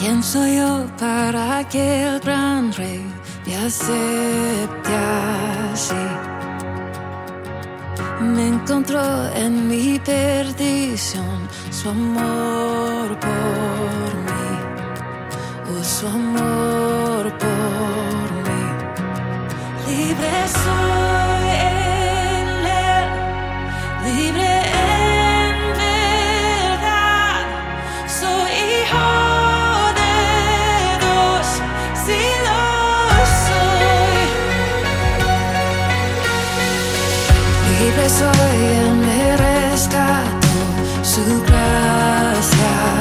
¿Quién yo para que el gran rey me acepte así? Me encontró en mi perdición su amor por mí, su amor por mí. Libre soy, él me rescató su gracia.